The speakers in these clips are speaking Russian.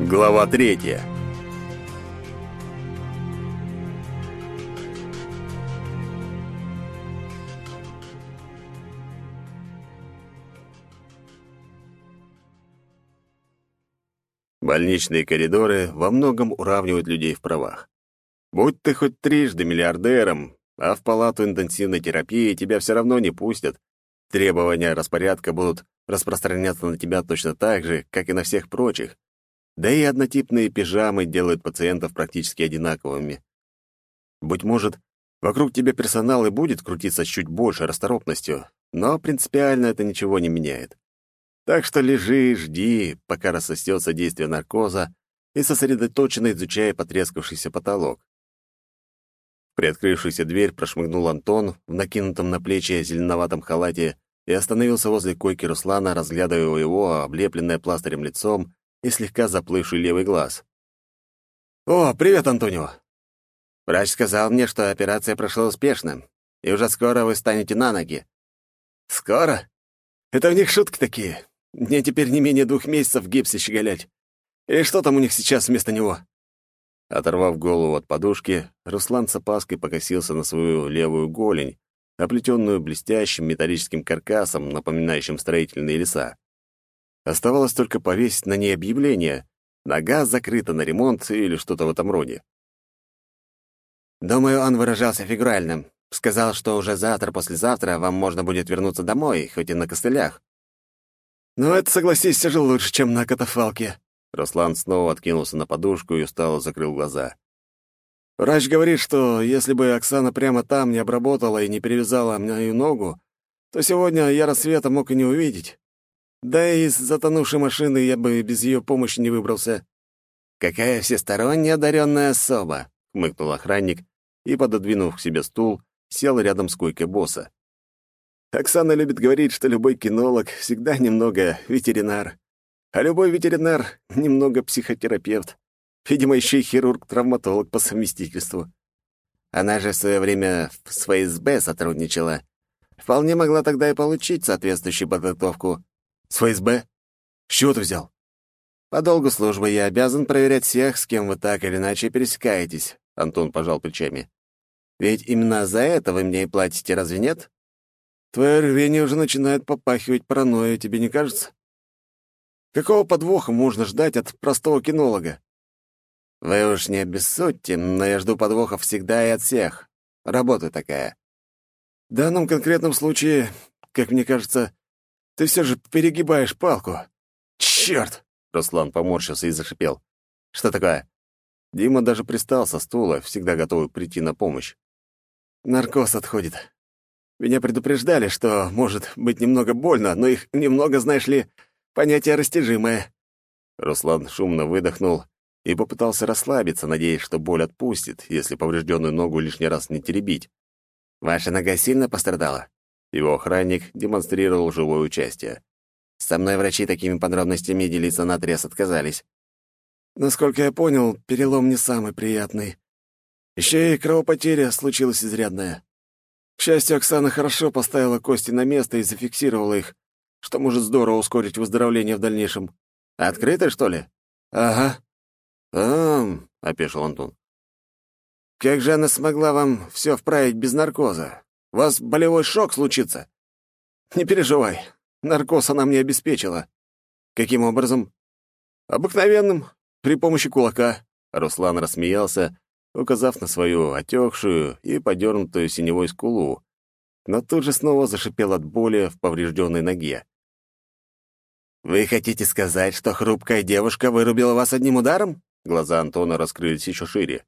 Глава третья. Больничные коридоры во многом уравнивают людей в правах. Будь ты хоть трижды миллиардером, а в палату интенсивной терапии тебя все равно не пустят. Требования распорядка будут распространяться на тебя точно так же, как и на всех прочих. Да и однотипные пижамы делают пациентов практически одинаковыми. Быть может, вокруг тебя персонал и будет крутиться с чуть большей расторопностью, но принципиально это ничего не меняет. Так что лежи жди, пока рассосется действие наркоза, и сосредоточенно изучая потрескавшийся потолок. Приоткрывшуюся дверь прошмыгнул Антон в накинутом на плечи зеленоватом халате и остановился возле койки Руслана, разглядывая его облепленное пластырем лицом и слегка заплывший левый глаз. «О, привет, Антонио!» Врач сказал мне, что операция прошла успешно, и уже скоро вы станете на ноги. «Скоро? Это у них шутки такие. Мне теперь не менее двух месяцев в гипсе щеголять. И что там у них сейчас вместо него?» Оторвав голову от подушки, Руслан с опаской покосился на свою левую голень, оплетенную блестящим металлическим каркасом, напоминающим строительные леса. Оставалось только повесить на ней объявление «Нога закрыта на ремонт» или что-то в этом роде. Думаю, он выражался фигурально. Сказал, что уже завтра-послезавтра вам можно будет вернуться домой, хоть и на костылях. «Ну, это, согласись, все же лучше, чем на катафалке». Руслан снова откинулся на подушку и устало закрыл глаза. «Врач говорит, что если бы Оксана прямо там не обработала и не перевязала мою ногу, то сегодня я рассвета мог и не увидеть. Да и из затонувшей машины я бы без ее помощи не выбрался. «Какая всесторонне одаренная особа!» — хмыкнул охранник и, пододвинув к себе стул, сел рядом с койкой босса. Оксана любит говорить, что любой кинолог всегда немного ветеринар, а любой ветеринар — немного психотерапевт. Видимо, еще и хирург-травматолог по совместительству. Она же в свое время с ФСБ сотрудничала. Вполне могла тогда и получить соответствующую подготовку. С ФСБ? С чего ты взял? По долгу службы я обязан проверять всех, с кем вы так или иначе пересекаетесь, Антон пожал плечами. Ведь именно за это вы мне и платите, разве нет? Твое рвение уже начинает попахивать паранойей, тебе не кажется? Какого подвоха можно ждать от простого кинолога? Вы уж не обессудьте, но я жду подвохов всегда и от всех. Работа такая. В данном конкретном случае, как мне кажется, ты все же перегибаешь палку. Черт! Руслан поморщился и зашипел. Что такое? Дима даже пристал со стула, всегда готовый прийти на помощь. Наркоз отходит. Меня предупреждали, что может быть немного больно, но их немного, знаешь ли, понятие растяжимое. Руслан шумно выдохнул и попытался расслабиться, надеясь, что боль отпустит, если поврежденную ногу лишний раз не теребить. «Ваша нога сильно пострадала?» Его охранник демонстрировал живое участие. Со мной врачи такими подробностями делиться наотрез отказались. Насколько я понял, перелом не самый приятный. Еще и кровопотеря случилась изрядная. К счастью, Оксана хорошо поставила кости на место и зафиксировала их, что может здорово ускорить выздоровление в дальнейшем. Открыто, что ли? Ага. «Ам», — опешил Антон. «Как же она смогла вам все вправить без наркоза? Вас болевой шок случится. Не переживай, наркоз она мне обеспечила. Каким образом? Обыкновенным, при помощи кулака. Руслан рассмеялся, указав на свою отекшую и подернутую синевой скулу, но тут же снова зашипел от боли в поврежденной ноге. «Вы хотите сказать, что хрупкая девушка вырубила вас одним ударом?» Глаза Антона раскрылись еще шире.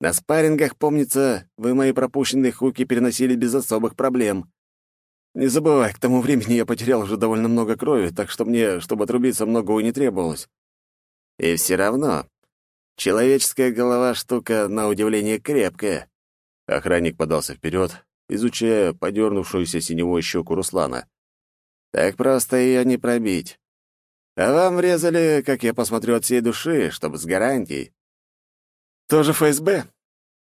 На спаррингах, помнится, вы мои пропущенные хуки переносили без особых проблем. Не забывай, к тому времени я потерял уже довольно много крови, так что мне, чтобы отрубиться, многого не требовалось. И все равно, человеческая голова — штука, на удивление, крепкая. Охранник подался вперед, изучая подернувшуюся синевой щеку Руслана. Так просто ее не пробить. А вам врезали, как я посмотрю, от всей души, чтобы с гарантией. Тоже ФСБ?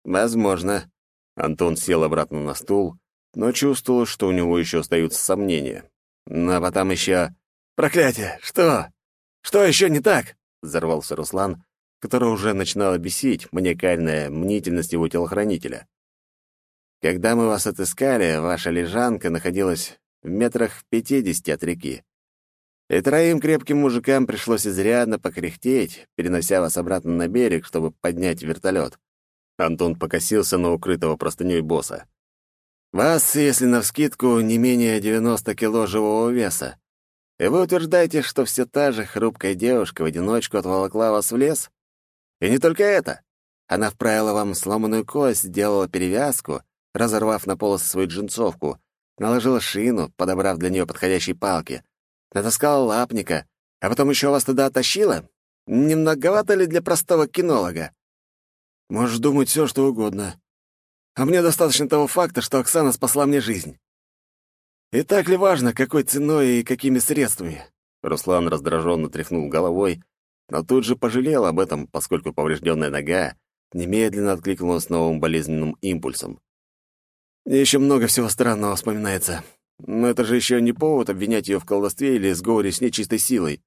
Возможно. Антон сел обратно на стул, но чувствовал, что у него еще остаются сомнения. Но потом еще... Проклятие! Что? Что еще не так? взорвался Руслан, которого уже начинала бесить маниакальная мнительность его телохранителя. «Когда мы вас отыскали, ваша лежанка находилась в метрах в пятидесяти от реки. И троим крепким мужикам пришлось изрядно покряхтеть, перенося вас обратно на берег, чтобы поднять вертолет. Антон покосился на укрытого простыней босса. «Вас, если навскидку, не менее 90 кило живого веса. И вы утверждаете, что все та же хрупкая девушка в одиночку отволокла вас в лес? И не только это. Она вправила вам сломанную кость, сделала перевязку, разорвав на полосы свою джинсовку, наложила шину, подобрав для нее подходящие палки, натаскала лапника, а потом еще вас туда оттащила? Не многовато ли для простого кинолога? Можешь думать все, что угодно. А мне достаточно того факта, что Оксана спасла мне жизнь. И так ли важно, какой ценой и какими средствами? Руслан раздраженно тряхнул головой, но тут же пожалел об этом, поскольку поврежденная нога немедленно откликнулась новым болезненным импульсом. Еще много всего странного вспоминается. Но это же еще не повод обвинять ее в колдовстве или сговоре с нечистой силой.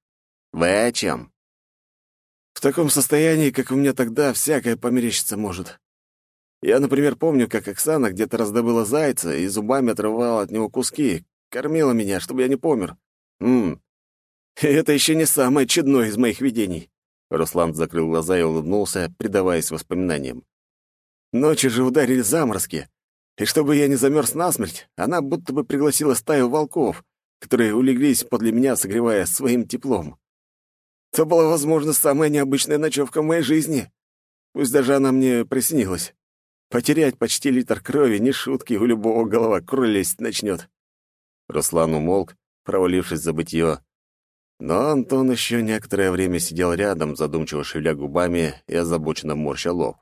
Вы о чем? В таком состоянии, как у меня тогда, всякое померещиться может. Я, например, помню, как Оксана где-то раздобыла зайца и зубами отрывала от него куски, кормила меня, чтобы я не помер. Ммм, это еще не самое чудное из моих видений. Руслан закрыл глаза и улыбнулся, предаваясь воспоминаниям. Ночью же ударили заморозки, и чтобы я не замерз насмерть, она будто бы пригласила стаю волков, которые улеглись подле меня, согревая своим теплом. Это была, возможно, самая необычная ночевка в моей жизни. Пусть даже она мне приснилась. Потерять почти литр крови — не шутки, у любого голова крулесть начнет. Руслан умолк, провалившись за бытие. Но Антон еще некоторое время сидел рядом, задумчиво шевеля губами и озабоченно морща лоб.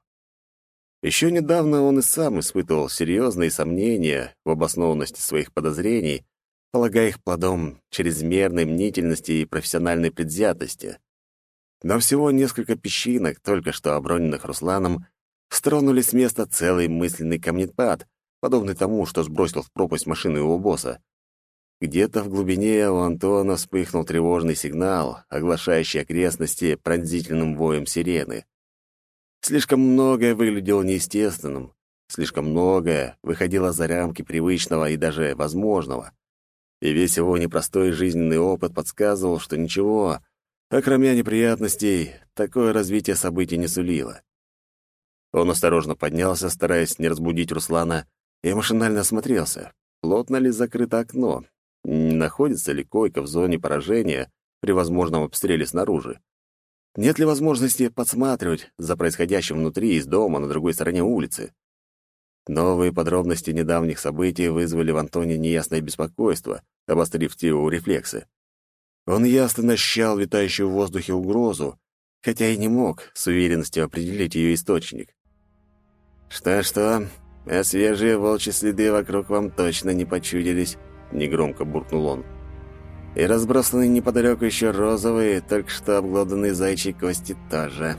Еще недавно он и сам испытывал серьезные сомнения в обоснованности своих подозрений, полагая их плодом чрезмерной мнительности и профессиональной предвзятости. Но всего несколько песчинок, только что оброненных Русланом, стронули с места целый мысленный камнепад, подобный тому, что сбросил в пропасть машину его босса. Где-то в глубине у Антона вспыхнул тревожный сигнал, оглашающий окрестности пронзительным воем сирены. Слишком многое выглядело неестественным, слишком многое выходило за рамки привычного и даже возможного. И весь его непростой жизненный опыт подсказывал, что ничего, окромя неприятностей, такое развитие событий не сулило. Он осторожно поднялся, стараясь не разбудить Руслана, и машинально осмотрелся, плотно ли закрыто окно, не находится ли койка в зоне поражения при возможном обстреле снаружи. Нет ли возможности подсматривать за происходящим внутри из дома на другой стороне улицы? Новые подробности недавних событий вызвали в Антоне неясное беспокойство, обострив его рефлексы. Он ясно ощущал витающую в воздухе угрозу, хотя и не мог с уверенностью определить ее источник. «Что-что, а свежие волчьи следы вокруг вам точно не почудились», — негромко буркнул он. «И разбросанные неподалеку еще розовые, только что обглоданные зайчьи кости тоже».